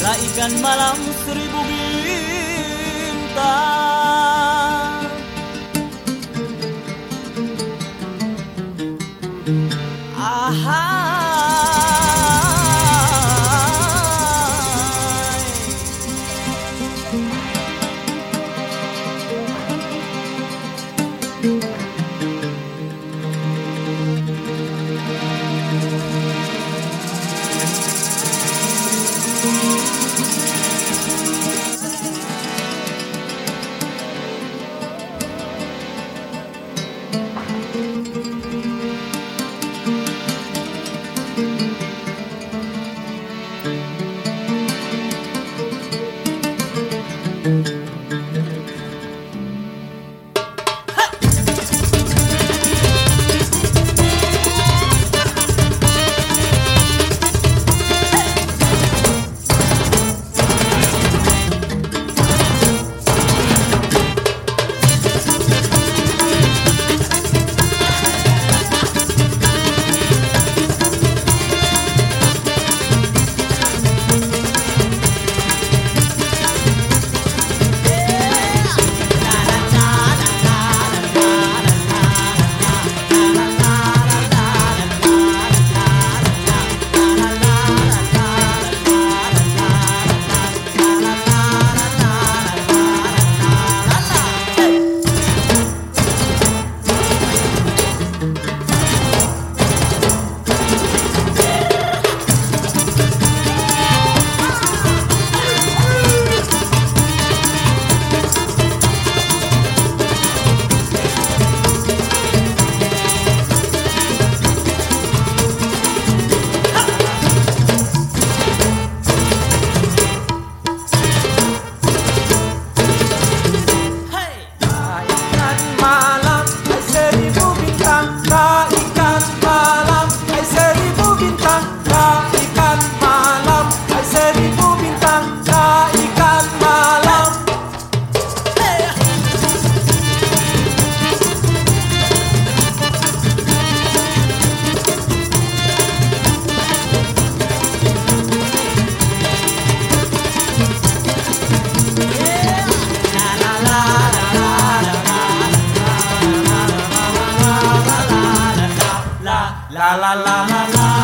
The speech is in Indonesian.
ikan malam seribu bintang. Ahai La la la la la